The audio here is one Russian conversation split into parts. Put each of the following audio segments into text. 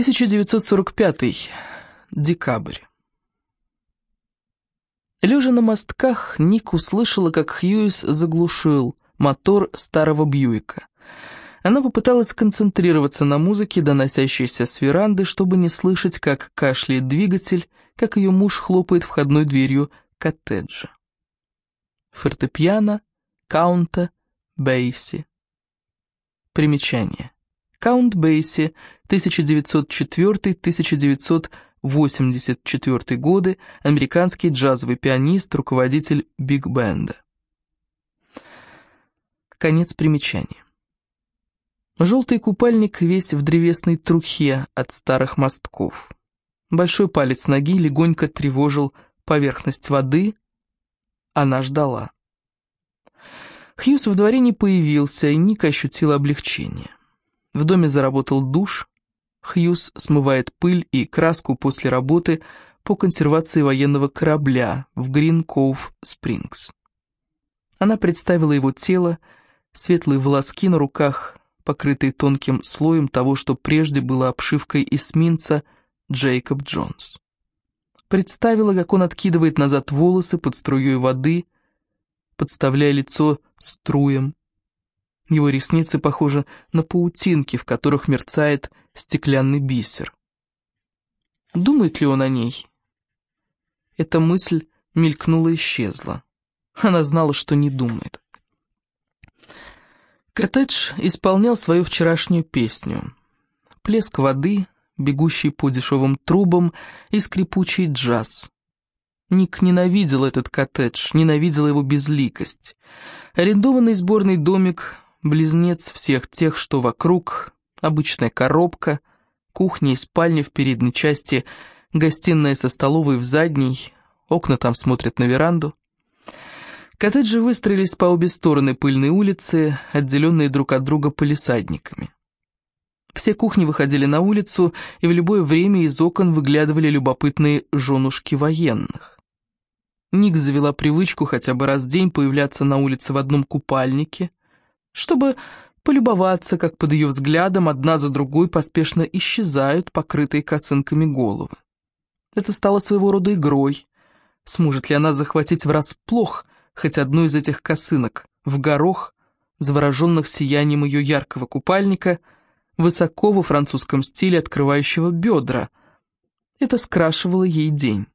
1945. Декабрь. Лежа на мостках, Ник услышала, как Хьюис заглушил мотор старого Бьюика. Она попыталась сконцентрироваться на музыке, доносящейся с веранды, чтобы не слышать, как кашляет двигатель, как ее муж хлопает входной дверью коттеджа. Фортепиано, каунта, бейси. Примечание. Каунт Бейси, 1904-1984 годы, американский джазовый пианист, руководитель биг-бенда. Конец примечания. Желтый купальник весь в древесной трухе от старых мостков. Большой палец ноги легонько тревожил поверхность воды. Она ждала. Хьюз в дворе не появился, и Ника ощутила облегчение. В доме заработал душ. Хьюз смывает пыль и краску после работы по консервации военного корабля в Грин-Коув Спрингс. Она представила его тело, светлые волоски на руках, покрытые тонким слоем того, что прежде было обшивкой эсминца Джейкоб Джонс. Представила, как он откидывает назад волосы под струей воды, подставляя лицо струям, его ресницы похожи на паутинки, в которых мерцает стеклянный бисер. Думает ли он о ней? Эта мысль мелькнула и исчезла. Она знала, что не думает. Коттедж исполнял свою вчерашнюю песню. Плеск воды, бегущий по дешевым трубам и скрипучий джаз. Ник ненавидел этот коттедж, ненавидел его безликость. Арендованный сборный домик близнец всех тех, что вокруг, обычная коробка, кухня и спальня в передней части, гостиная со столовой в задней, окна там смотрят на веранду. Коттеджи выстроились по обе стороны пыльной улицы, отделенные друг от друга полисадниками. Все кухни выходили на улицу, и в любое время из окон выглядывали любопытные женушки военных. Ник завела привычку хотя бы раз в день появляться на улице в одном купальнике, чтобы полюбоваться, как под ее взглядом одна за другой поспешно исчезают покрытые косынками головы. Это стало своего рода игрой. Сможет ли она захватить врасплох хоть одну из этих косынок, в горох, завороженных сиянием ее яркого купальника, высоко во французском стиле открывающего бедра? Это скрашивало ей день.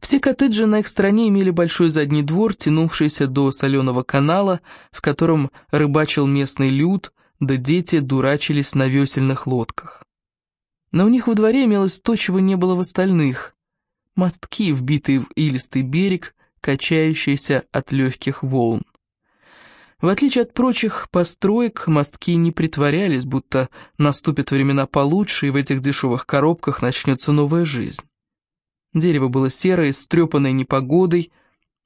Все коттеджи на их стороне имели большой задний двор, тянувшийся до соленого канала, в котором рыбачил местный люд, да дети дурачились на весельных лодках. Но у них во дворе имелось то, чего не было в остальных. Мостки, вбитые в илистый берег, качающиеся от легких волн. В отличие от прочих построек, мостки не притворялись, будто наступят времена получше, и в этих дешевых коробках начнется новая жизнь. Дерево было серое, стрепанное непогодой,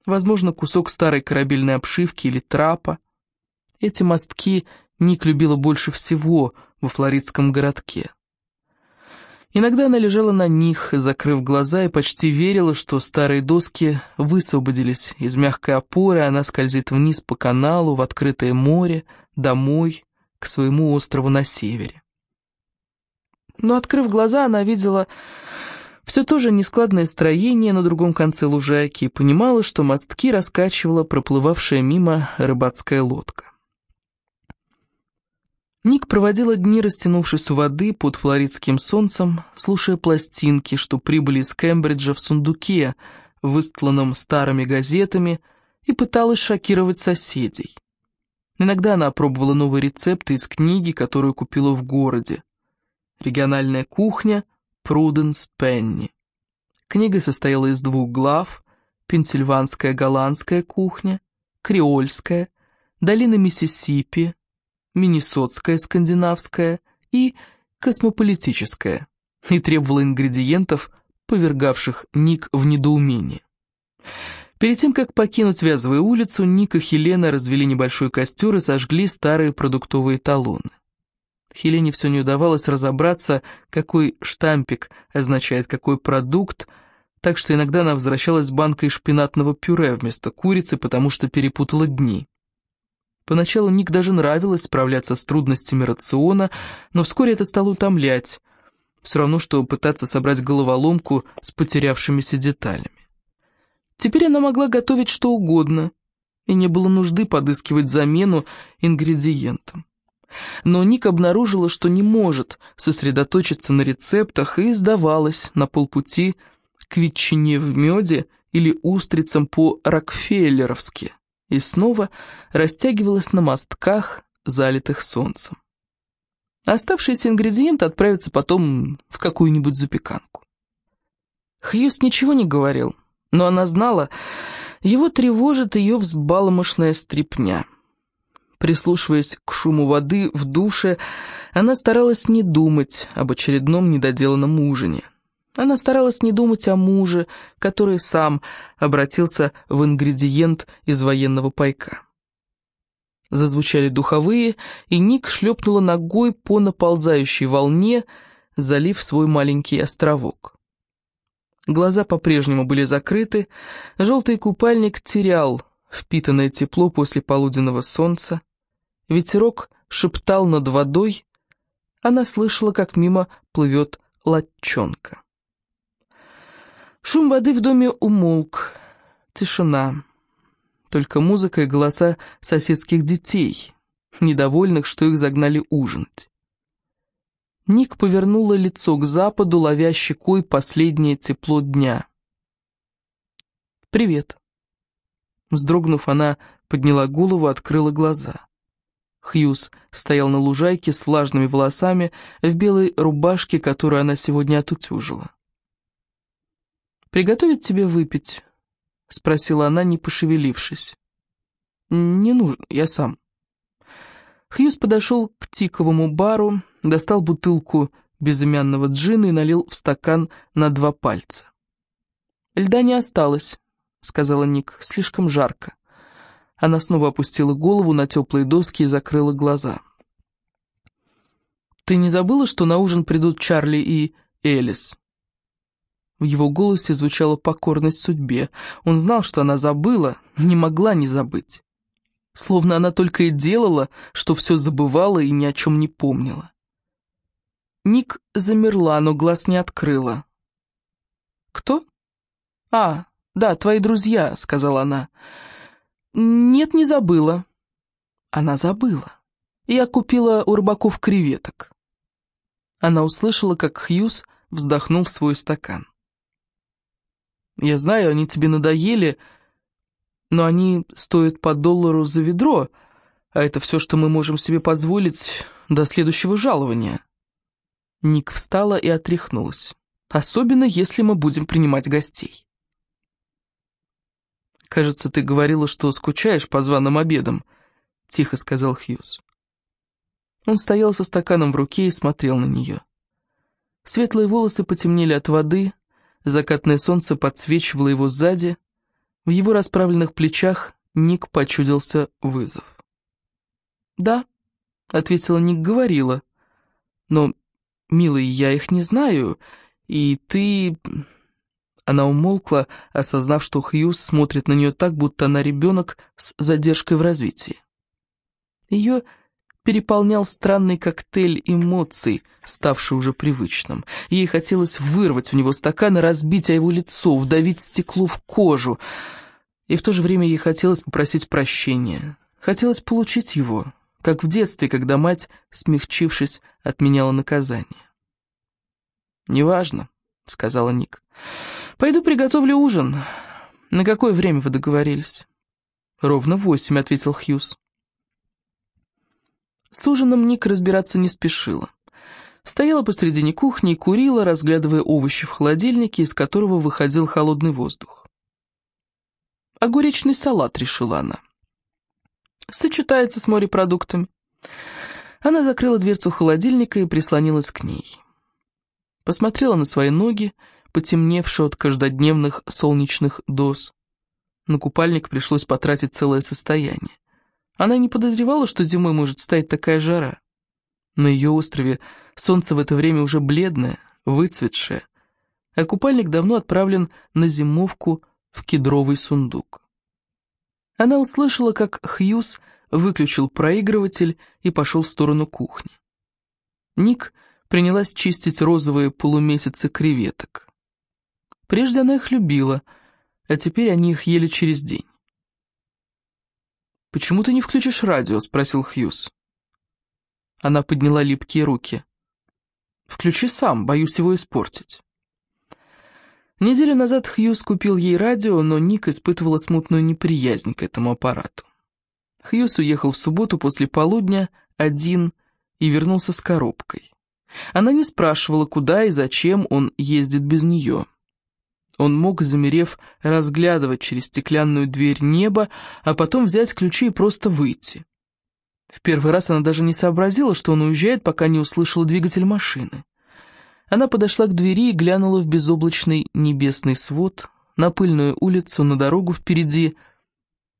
возможно, кусок старой корабельной обшивки или трапа. Эти мостки Ник любила больше всего во флоридском городке. Иногда она лежала на них, закрыв глаза, и почти верила, что старые доски высвободились из мягкой опоры, она скользит вниз по каналу, в открытое море, домой, к своему острову на севере. Но, открыв глаза, она видела все то же нескладное строение на другом конце лужайки и понимала, что мостки раскачивала проплывавшая мимо рыбацкая лодка. Ник проводила дни, растянувшись у воды под флоридским солнцем, слушая пластинки, что прибыли из Кембриджа в сундуке, выстланном старыми газетами, и пыталась шокировать соседей. Иногда она опробовала новые рецепты из книги, которую купила в городе. Региональная кухня, Пруденс Пенни. Книга состояла из двух глав «Пенсильванская голландская кухня», «Креольская», «Долина Миссисипи», «Миннесотская скандинавская» и «Космополитическая», и требовала ингредиентов, повергавших Ник в недоумение. Перед тем, как покинуть Вязовую улицу, Ник и Хелена развели небольшой костер и сожгли старые продуктовые талоны. Хелене все не удавалось разобраться, какой штампик означает какой продукт, так что иногда она возвращалась с банкой шпинатного пюре вместо курицы, потому что перепутала дни. Поначалу Ник даже нравилось справляться с трудностями рациона, но вскоре это стало утомлять. Все равно, что пытаться собрать головоломку с потерявшимися деталями. Теперь она могла готовить что угодно, и не было нужды подыскивать замену ингредиентам. Но Ник обнаружила, что не может сосредоточиться на рецептах и сдавалась на полпути к ветчине в меде или устрицам по-рокфеллеровски и снова растягивалась на мостках, залитых солнцем. Оставшиеся ингредиенты отправятся потом в какую-нибудь запеканку. Хьюз ничего не говорил, но она знала, его тревожит ее взбаломошная стрипня. Прислушиваясь к шуму воды в душе, она старалась не думать об очередном недоделанном ужине. Она старалась не думать о муже, который сам обратился в ингредиент из военного пайка. Зазвучали духовые, и Ник шлепнула ногой по наползающей волне, залив свой маленький островок. Глаза по-прежнему были закрыты, желтый купальник терял впитанное тепло после полуденного солнца, ветерок шептал над водой, она слышала, как мимо плывет латчонка. Шум воды в доме умолк. Тишина. Только музыка и голоса соседских детей, недовольных, что их загнали ужинать. Ник повернула лицо к западу, ловя щекой последнее тепло дня. «Привет». Вздрогнув, она подняла голову, открыла глаза. Хьюз стоял на лужайке с влажными волосами, в белой рубашке, которую она сегодня отутюжила. «Приготовить тебе выпить?» — спросила она, не пошевелившись. «Не нужно, я сам». Хьюз подошел к тиковому бару, достал бутылку безымянного джина и налил в стакан на два пальца. «Льда не осталось», — сказала Ник, — «слишком жарко». Она снова опустила голову на теплые доски и закрыла глаза. «Ты не забыла, что на ужин придут Чарли и Элис?» В его голосе звучала покорность судьбе. Он знал, что она забыла, не могла не забыть. Словно она только и делала, что все забывала и ни о чем не помнила. Ник замерла, но глаз не открыла. «Кто?» «А, да, твои друзья», — сказала она. «Нет, не забыла». Она забыла. Я купила у рыбаков креветок. Она услышала, как Хьюз вздохнул в свой стакан. Я знаю, они тебе надоели, но они стоят по доллару за ведро, а это все, что мы можем себе позволить до следующего жалования». Ник встала и отряхнулась. «Особенно, если мы будем принимать гостей». «Кажется, ты говорила, что скучаешь по званым обедам», — тихо сказал Хьюз. Он стоял со стаканом в руке и смотрел на нее. Светлые волосы потемнели от воды, Закатное солнце подсвечивало его сзади. В его расправленных плечах Ник почудился вызов. «Да», — ответила Ник, — говорила. «Но, милый, я их не знаю, и ты...» Она умолкла, осознав, что Хьюз смотрит на нее так, будто она ребенок с задержкой в развитии. Ее переполнял странный коктейль эмоций, ставший уже привычным. Ей хотелось вырвать в него стакан и разбить о его лицо, вдавить стекло в кожу. И в то же время ей хотелось попросить прощения. Хотелось получить его, как в детстве, когда мать, смягчившись, отменяла наказание. «Неважно», — сказала Ник. «Пойду приготовлю ужин. На какое время вы договорились?» «Ровно восемь», — ответил Хьюз. С ужином Ник разбираться не спешила. Стояла посредине кухни и курила, разглядывая овощи в холодильнике, из которого выходил холодный воздух. Огуречный салат, решила она. Сочетается с морепродуктами. Она закрыла дверцу холодильника и прислонилась к ней. Посмотрела на свои ноги, потемневшие от каждодневных солнечных доз. На купальник пришлось потратить целое состояние. Она не подозревала, что зимой может стоять такая жара. На ее острове солнце в это время уже бледное, выцветшее, а купальник давно отправлен на зимовку в кедровый сундук. Она услышала, как Хьюз выключил проигрыватель и пошел в сторону кухни. Ник принялась чистить розовые полумесяцы креветок. Прежде она их любила, а теперь они их ели через день. «Почему ты не включишь радио?» — спросил Хьюз. Она подняла липкие руки. «Включи сам, боюсь его испортить». Неделю назад Хьюз купил ей радио, но Ник испытывала смутную неприязнь к этому аппарату. Хьюз уехал в субботу после полудня, один, и вернулся с коробкой. Она не спрашивала, куда и зачем он ездит без нее. Он мог, замерев, разглядывать через стеклянную дверь небо, а потом взять ключи и просто выйти. В первый раз она даже не сообразила, что он уезжает, пока не услышала двигатель машины. Она подошла к двери и глянула в безоблачный небесный свод, на пыльную улицу, на дорогу впереди.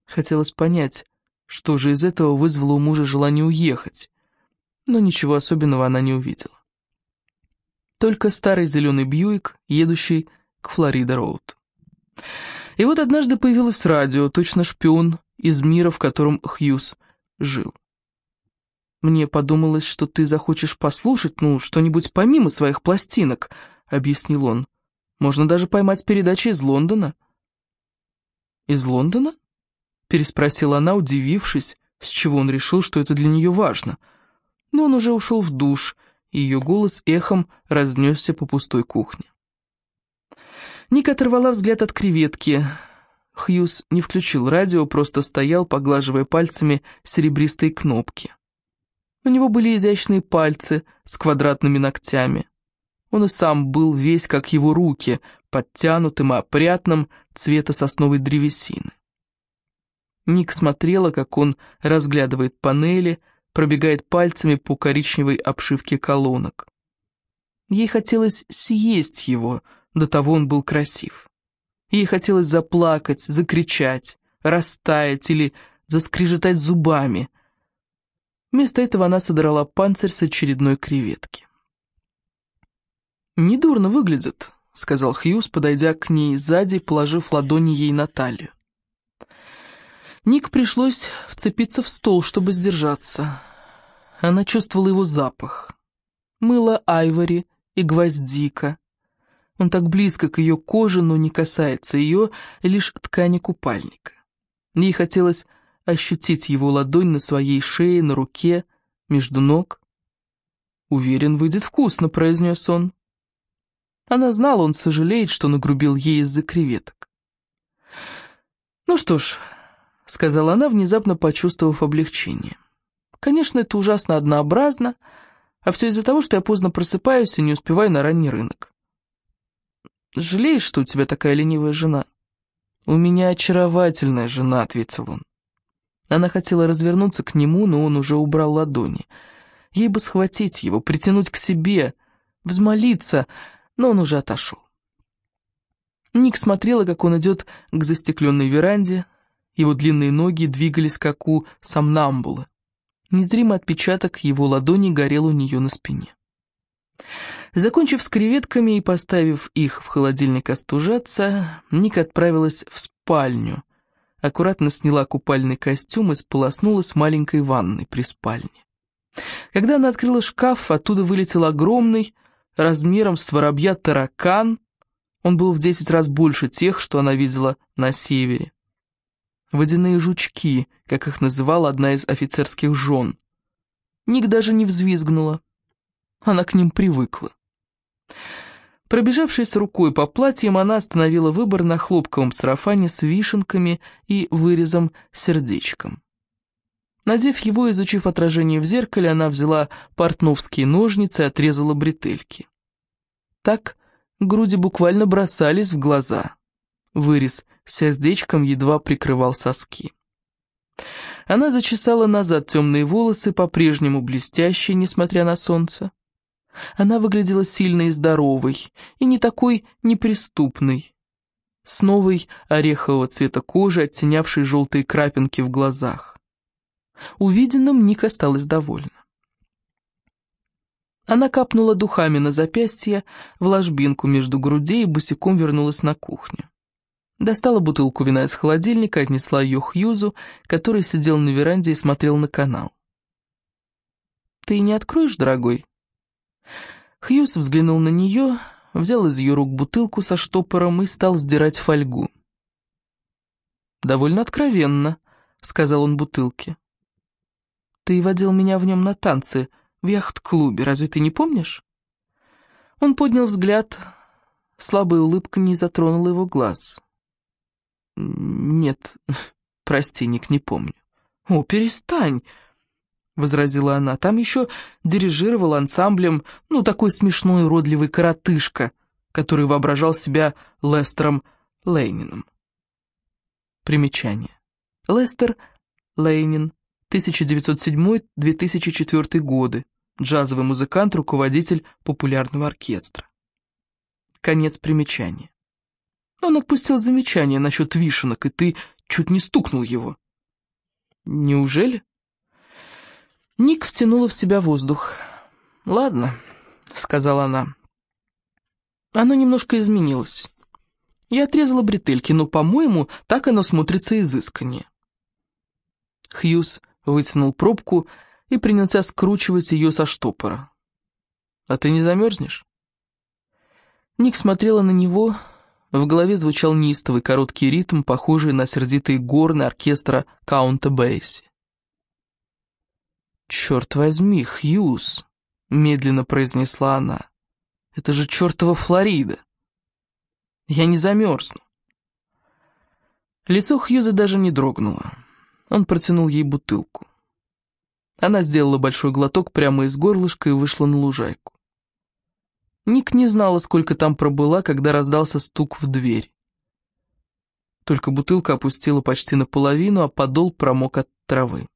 Хотелось понять, что же из этого вызвало у мужа желание уехать, но ничего особенного она не увидела только старый зеленый Бьюик, едущий к Флорида-Роуд. И вот однажды появилось радио, точно шпион из мира, в котором Хьюз жил. «Мне подумалось, что ты захочешь послушать, ну, что-нибудь помимо своих пластинок», — объяснил он. «Можно даже поймать передачи из Лондона». «Из Лондона?» — переспросила она, удивившись, с чего он решил, что это для нее важно. Но он уже ушел в душ, — и ее голос эхом разнесся по пустой кухне. Ника оторвала взгляд от креветки. Хьюз не включил радио, просто стоял, поглаживая пальцами серебристые кнопки. У него были изящные пальцы с квадратными ногтями. Он и сам был весь как его руки, подтянутым и опрятным цвета сосновой древесины. Ник смотрела, как он разглядывает панели, пробегает пальцами по коричневой обшивке колонок. Ей хотелось съесть его, до того он был красив. Ей хотелось заплакать, закричать, растаять или заскрежетать зубами. Вместо этого она содрала панцирь с очередной креветки. «Недурно выглядит», — сказал Хьюз, подойдя к ней сзади, положив ладони ей на талию. Ник пришлось вцепиться в стол, чтобы сдержаться. Она чувствовала его запах. Мыло айвори и гвоздика. Он так близко к ее коже, но не касается ее, лишь ткани купальника. Ей хотелось ощутить его ладонь на своей шее, на руке, между ног. «Уверен, выйдет вкусно», — произнес он. Она знала, он сожалеет, что нагрубил ей из-за креветок. «Ну что ж», — сказала она, внезапно почувствовав облегчение. «Конечно, это ужасно однообразно, а все из-за того, что я поздно просыпаюсь и не успеваю на ранний рынок. Жалеешь, что у тебя такая ленивая жена?» «У меня очаровательная жена», — ответил он. Она хотела развернуться к нему, но он уже убрал ладони. Ей бы схватить его, притянуть к себе, взмолиться, но он уже отошел. Ник смотрела, как он идет к застекленной веранде, его длинные ноги двигались, как у сомнамбулы. Незримый отпечаток его ладони горел у нее на спине. Закончив с креветками и поставив их в холодильник остужаться, Ник отправилась в спальню, аккуратно сняла купальный костюм и сполоснулась в маленькой ванной при спальне. Когда она открыла шкаф, оттуда вылетел огромный, размером с воробья таракан. Он был в десять раз больше тех, что она видела на севере водяные жучки, как их называла одна из офицерских жен. Ник даже не взвизгнула. Она к ним привыкла. Пробежавшись рукой по платьям, она остановила выбор на хлопковом сарафане с вишенками и вырезом сердечком. Надев его, изучив отражение в зеркале, она взяла портновские ножницы и отрезала бретельки. Так груди буквально бросались в глаза. Вырез сердечком едва прикрывал соски. Она зачесала назад темные волосы, по-прежнему блестящие, несмотря на солнце. Она выглядела сильной и здоровой, и не такой неприступной, с новой орехового цвета кожи, оттенявшей желтые крапинки в глазах. Увиденным Ник осталась довольна. Она капнула духами на запястье, в ложбинку между грудей и босиком вернулась на кухню. Достала бутылку вина из холодильника, отнесла ее Хьюзу, который сидел на веранде и смотрел на канал. «Ты не откроешь, дорогой?» Хьюз взглянул на нее, взял из ее рук бутылку со штопором и стал сдирать фольгу. «Довольно откровенно», — сказал он бутылке. «Ты водил меня в нем на танцы в яхт-клубе, разве ты не помнишь?» Он поднял взгляд, слабая улыбка не затронула его глаз. «Нет, прости, Ник, не помню». «О, перестань!» — возразила она. «Там еще дирижировал ансамблем, ну, такой смешной уродливый коротышка, который воображал себя Лестером Лейнином». Примечание. Лестер Лейнин, 1907-2004 годы, джазовый музыкант, руководитель популярного оркестра. Конец примечания. Он отпустил замечание насчет вишенок, и ты чуть не стукнул его. Неужели? Ник втянула в себя воздух. «Ладно», — сказала она. Оно немножко изменилось. Я отрезала бретельки, но, по-моему, так оно смотрится изысканнее. Хьюз вытянул пробку и принялся скручивать ее со штопора. «А ты не замерзнешь?» Ник смотрела на него, в голове звучал неистовый короткий ритм, похожий на сердитые горны оркестра Каунта Бейси. «Черт возьми, Хьюз!» — медленно произнесла она. «Это же чертова Флорида! Я не замерзну!» Лицо Хьюза даже не дрогнуло. Он протянул ей бутылку. Она сделала большой глоток прямо из горлышка и вышла на лужайку. Ник не знала, сколько там пробыла, когда раздался стук в дверь. Только бутылка опустила почти наполовину, а подол промок от травы.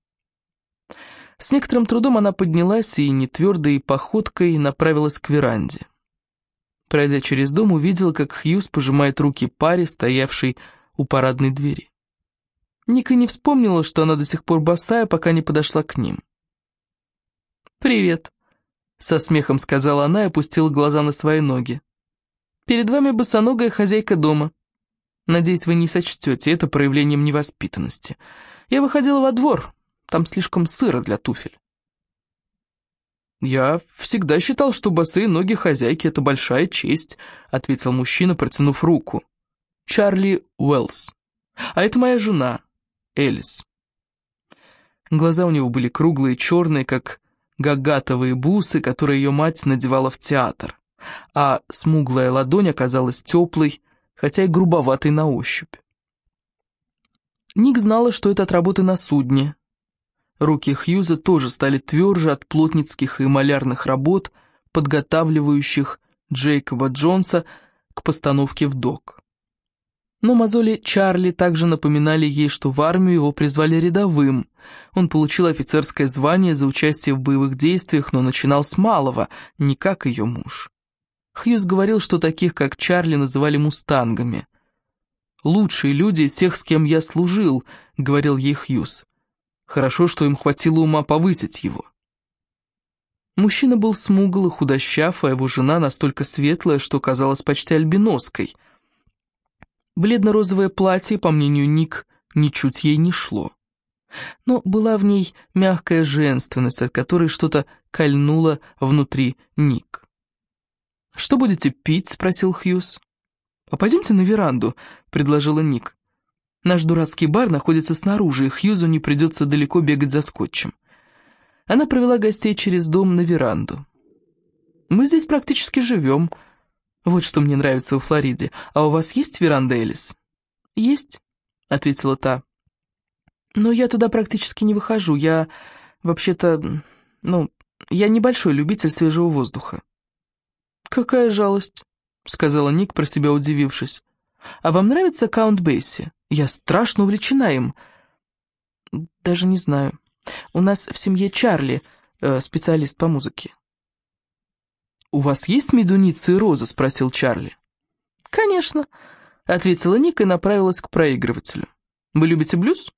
С некоторым трудом она поднялась и нетвердой походкой направилась к веранде. Пройдя через дом, увидела, как Хьюз пожимает руки паре, стоявшей у парадной двери. Ника не вспомнила, что она до сих пор босая, пока не подошла к ним. «Привет», со смехом сказала она и опустила глаза на свои ноги. «Перед вами босоногая хозяйка дома. Надеюсь, вы не сочтете это проявлением невоспитанности. Я выходила во двор, там слишком сыро для туфель». «Я всегда считал, что босые ноги хозяйки — это большая честь», — ответил мужчина, протянув руку. «Чарли Уэллс. А это моя жена, Элис». Глаза у него были круглые, черные, как гагатовые бусы, которые ее мать надевала в театр, а смуглая ладонь оказалась теплой, хотя и грубоватой на ощупь. Ник знала, что это от работы на судне. Руки Хьюза тоже стали тверже от плотницких и малярных работ, подготавливающих Джейкоба Джонса к постановке в док. Но мозоли Чарли также напоминали ей, что в армию его призвали рядовым. Он получил офицерское звание за участие в боевых действиях, но начинал с малого, не как ее муж. Хьюз говорил, что таких, как Чарли, называли мустангами. «Лучшие люди всех, с кем я служил», — говорил ей Хьюз. «Хорошо, что им хватило ума повысить его». Мужчина был смугл и худощав, а его жена настолько светлая, что казалась почти альбиноской — Бледно-розовое платье, по мнению Ник, ничуть ей не шло. Но была в ней мягкая женственность, от которой что-то кольнуло внутри Ник. «Что будете пить?» — спросил Хьюз. «А пойдемте на веранду», — предложила Ник. «Наш дурацкий бар находится снаружи, и Хьюзу не придется далеко бегать за скотчем». Она провела гостей через дом на веранду. «Мы здесь практически живем», вот что мне нравится у Флориде. А у вас есть веранда, Элис?» «Есть», — ответила та. «Но я туда практически не выхожу. Я, вообще-то, ну, я небольшой любитель свежего воздуха». «Какая жалость», — сказала Ник, про себя удивившись. «А вам нравится Каунт Бейси? Я страшно увлечена им». «Даже не знаю. У нас в семье Чарли, э, специалист по музыке». «У вас есть медуницы и розы?» — спросил Чарли. «Конечно», — ответила Ника и направилась к проигрывателю. «Вы любите блюз?»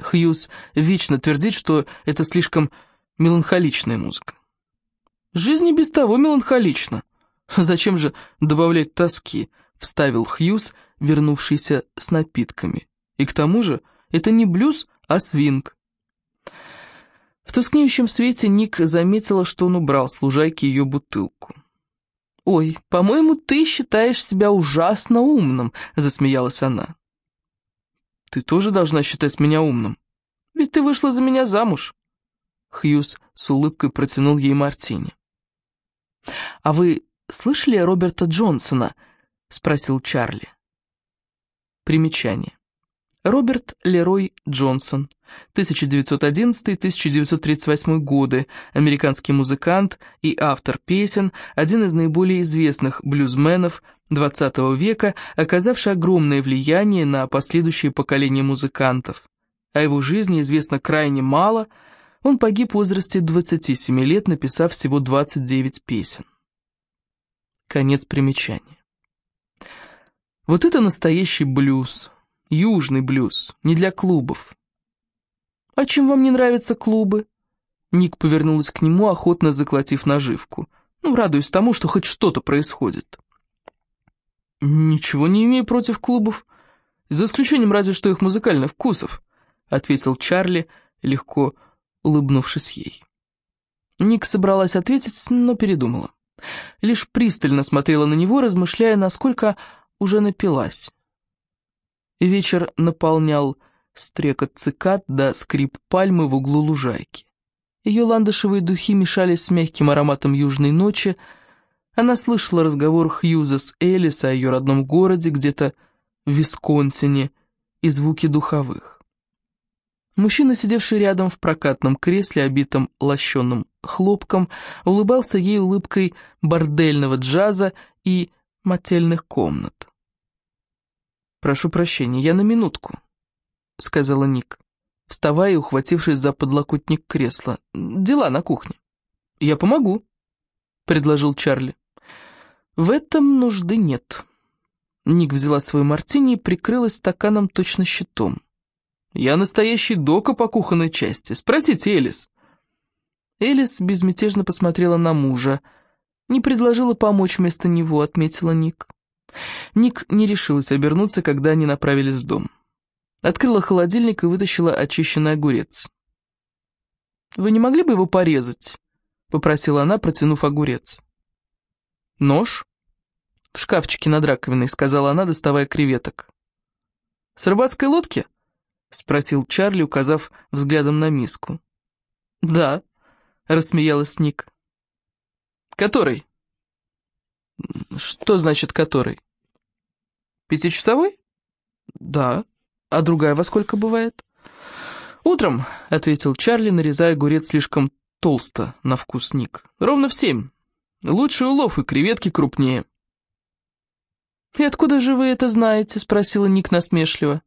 Хьюз вечно твердит, что это слишком меланхоличная музыка. «Жизнь и без того меланхолична. Зачем же добавлять тоски?» — вставил Хьюз, вернувшийся с напитками. И к тому же это не блюз, а свинг. В тускнеющем свете Ник заметила, что он убрал с лужайки ее бутылку. «Ой, по-моему, ты считаешь себя ужасно умным», — засмеялась она. «Ты тоже должна считать меня умным, ведь ты вышла за меня замуж». Хьюз с улыбкой протянул ей мартини. «А вы слышали Роберта Джонсона?» — спросил Чарли. Примечание. Роберт Лерой Джонсон, 1911-1938 годы, американский музыкант и автор песен, один из наиболее известных блюзменов XX века, оказавший огромное влияние на последующие поколения музыкантов. О его жизни известно крайне мало, он погиб в возрасте 27 лет, написав всего 29 песен. Конец примечания. Вот это настоящий блюз. Южный блюз, не для клубов. «А чем вам не нравятся клубы?» Ник повернулась к нему, охотно заклотив наживку. Ну, радуясь тому, что хоть что-то происходит. «Ничего не имею против клубов, за исключением разве что их музыкальных вкусов», ответил Чарли, легко улыбнувшись ей. Ник собралась ответить, но передумала. Лишь пристально смотрела на него, размышляя, насколько уже напилась. Вечер наполнял стрекот цикад да скрип пальмы в углу лужайки. Ее ландышевые духи мешались с мягким ароматом южной ночи. Она слышала разговор Хьюза с Элис о ее родном городе, где-то в Висконсине, и звуки духовых. Мужчина, сидевший рядом в прокатном кресле, обитом лощеным хлопком, улыбался ей улыбкой бордельного джаза и мотельных комнат. «Прошу прощения, я на минутку», — сказала Ник, вставая и ухватившись за подлокотник кресла. «Дела на кухне». «Я помогу», — предложил Чарли. «В этом нужды нет». Ник взяла свой мартини и прикрылась стаканом точно щитом. «Я настоящий дока по кухонной части. Спросите Элис». Элис безмятежно посмотрела на мужа. «Не предложила помочь вместо него», — отметила Ник. Ник не решилась обернуться, когда они направились в дом. Открыла холодильник и вытащила очищенный огурец. «Вы не могли бы его порезать?» — попросила она, протянув огурец. «Нож?» «В шкафчике над раковиной», — сказала она, доставая креветок. «С рыбацкой лодки?» — спросил Чарли, указав взглядом на миску. «Да», — рассмеялась Ник. «Который?» Что значит который? Пятичасовой? Да. А другая во сколько бывает? Утром, ответил Чарли, нарезая огурец слишком толсто на вкус Ник. Ровно в семь. Лучший улов и креветки крупнее. «И откуда же вы это знаете?» — спросила Ник насмешливо.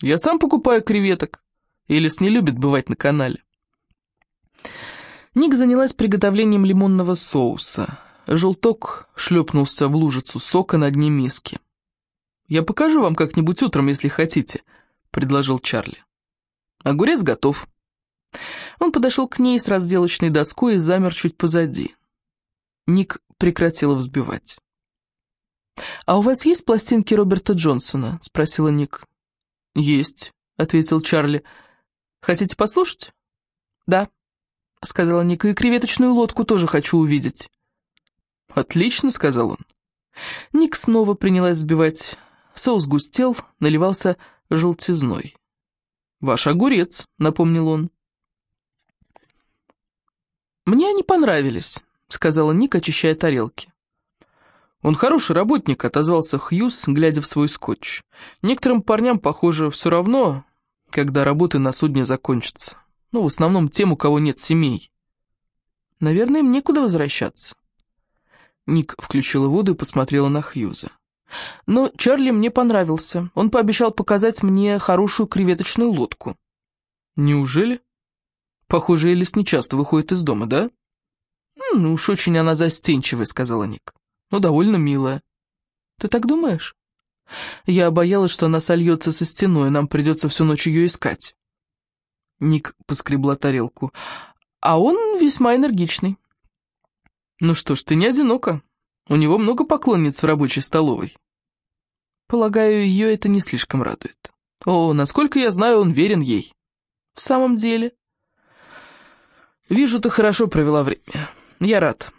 «Я сам покупаю креветок. Элис не любит бывать на канале». Ник занялась приготовлением лимонного соуса. Желток шлепнулся в лужицу сока на дне миски. «Я покажу вам как-нибудь утром, если хотите», — предложил Чарли. «Огурец готов». Он подошел к ней с разделочной доской и замер чуть позади. Ник прекратила взбивать. «А у вас есть пластинки Роберта Джонсона?» — спросила Ник. «Есть», — ответил Чарли. «Хотите послушать?» «Да», — сказала Ник, — «и креветочную лодку тоже хочу увидеть». «Отлично», — сказал он. Ник снова принялась взбивать. Соус густел, наливался желтизной. «Ваш огурец», — напомнил он. «Мне они понравились», — сказала Ник, очищая тарелки. «Он хороший работник», — отозвался Хьюз, глядя в свой скотч. «Некоторым парням, похоже, все равно, когда работы на судне закончатся. Ну, в основном тем, у кого нет семей. Наверное, им некуда возвращаться». Ник включила воду и посмотрела на Хьюза. «Но Чарли мне понравился. Он пообещал показать мне хорошую креветочную лодку». «Неужели?» «Похоже, Элис не часто выходит из дома, да?» «Ну уж очень она застенчивая», — сказала Ник. «Ну, довольно милая». «Ты так думаешь?» «Я боялась, что она сольется со стеной, нам придется всю ночь ее искать». Ник поскребла тарелку. «А он весьма энергичный». «Ну что ж, ты не одинока. У него много поклонниц в рабочей столовой». Полагаю, ее это не слишком радует. О, насколько я знаю, он верен ей. В самом деле. Вижу, ты хорошо провела время. Я рад.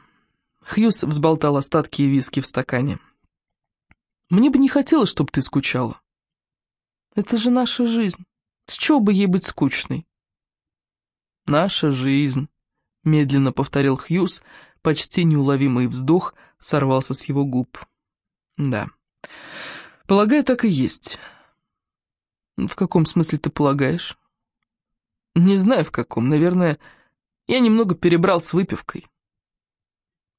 Хьюз взболтал остатки виски в стакане. Мне бы не хотелось, чтобы ты скучала. Это же наша жизнь. С чего бы ей быть скучной? Наша жизнь, медленно повторил Хьюз, почти неуловимый вздох сорвался с его губ. Да. Полагаю, так и есть. В каком смысле ты полагаешь? Не знаю, в каком. Наверное, я немного перебрал с выпивкой.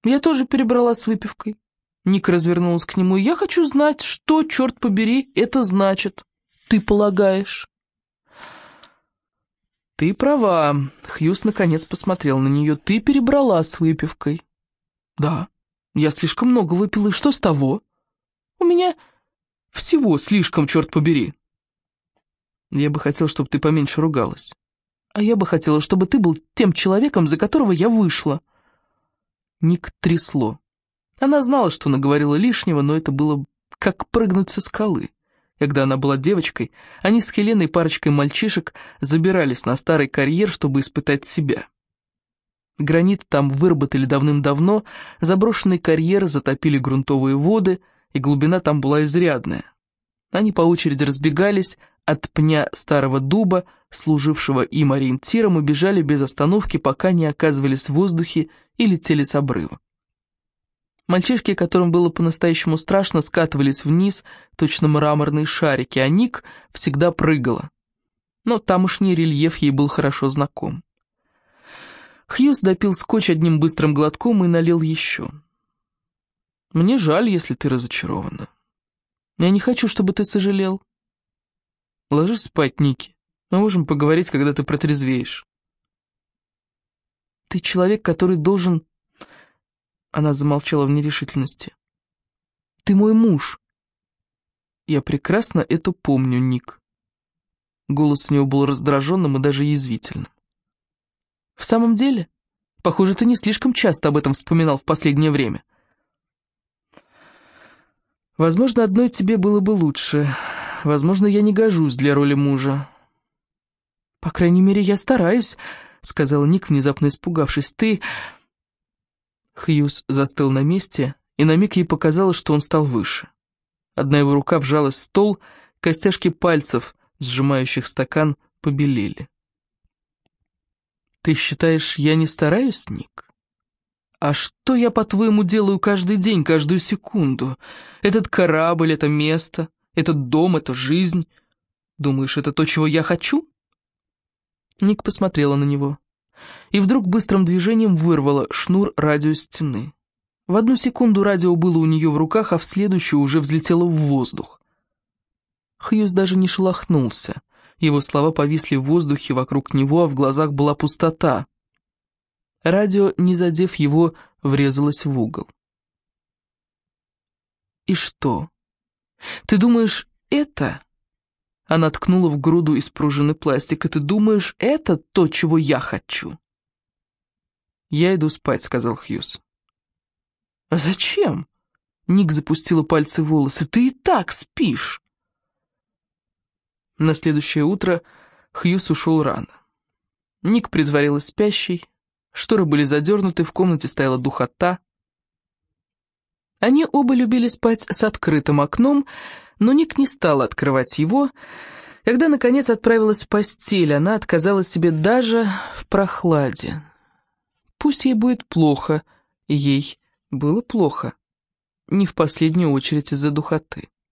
Я тоже перебрала с выпивкой. Ник развернулась к нему. «Я хочу знать, что, черт побери, это значит. Ты полагаешь?» «Ты права», — Хьюз наконец посмотрел на нее. «Ты перебрала с выпивкой». «Да, я слишком много выпила, и что с того?» «У меня всего слишком, черт побери». «Я бы хотел, чтобы ты поменьше ругалась». «А я бы хотела, чтобы ты был тем человеком, за которого я вышла». Ник трясло. Она знала, что наговорила лишнего, но это было как прыгнуть со скалы. Когда она была девочкой, они с Хеленой парочкой мальчишек забирались на старый карьер, чтобы испытать себя. Гранит там выработали давным-давно, заброшенный карьер затопили грунтовые воды, и глубина там была изрядная. Они по очереди разбегались от пня старого дуба, служившего им ориентиром, и бежали без остановки, пока не оказывались в воздухе и летели с обрыва. Мальчишки, которым было по-настоящему страшно, скатывались вниз, точно мраморные шарики, а Ник всегда прыгала. Но тамошний рельеф ей был хорошо знаком. Хьюз допил скотч одним быстрым глотком и налил еще. «Мне жаль, если ты разочарована. Я не хочу, чтобы ты сожалел. Ложись спать, Ники. Мы можем поговорить, когда ты протрезвеешь». «Ты человек, который должен она замолчала в нерешительности. «Ты мой муж». «Я прекрасно это помню, Ник». Голос у него был раздраженным и даже язвительным. «В самом деле? Похоже, ты не слишком часто об этом вспоминал в последнее время». «Возможно, одной тебе было бы лучше. Возможно, я не гожусь для роли мужа». «По крайней мере, я стараюсь», — сказал Ник, внезапно испугавшись. «Ты...» Хьюз застыл на месте, и на миг ей показалось, что он стал выше. Одна его рука вжалась в стол, костяшки пальцев, сжимающих стакан, побелели. «Ты считаешь, я не стараюсь, Ник? А что я, по-твоему, делаю каждый день, каждую секунду? Этот корабль, это место, этот дом, это жизнь. Думаешь, это то, чего я хочу?» Ник посмотрела на него и вдруг быстрым движением вырвала шнур радиостены. В одну секунду радио было у нее в руках, а в следующую уже взлетело в воздух. Хьюз даже не шелохнулся. Его слова повисли в воздухе вокруг него, а в глазах была пустота. Радио, не задев его, врезалось в угол. «И что? Ты думаешь, это...» Она ткнула в груду из пружины пластика. «Ты думаешь, это то, чего я хочу?» «Я иду спать», — сказал Хьюз. «А зачем?» Ник запустила пальцы в волосы. «Ты и так спишь!» На следующее утро Хьюз ушел рано. Ник притворилась спящей, шторы были задернуты, в комнате стояла духота. Они оба любили спать с открытым окном, но Ник не стала открывать его. Когда, наконец, отправилась в постель, она отказала себе даже в прохладе. Пусть ей будет плохо, ей было плохо. Не в последнюю очередь из-за духоты.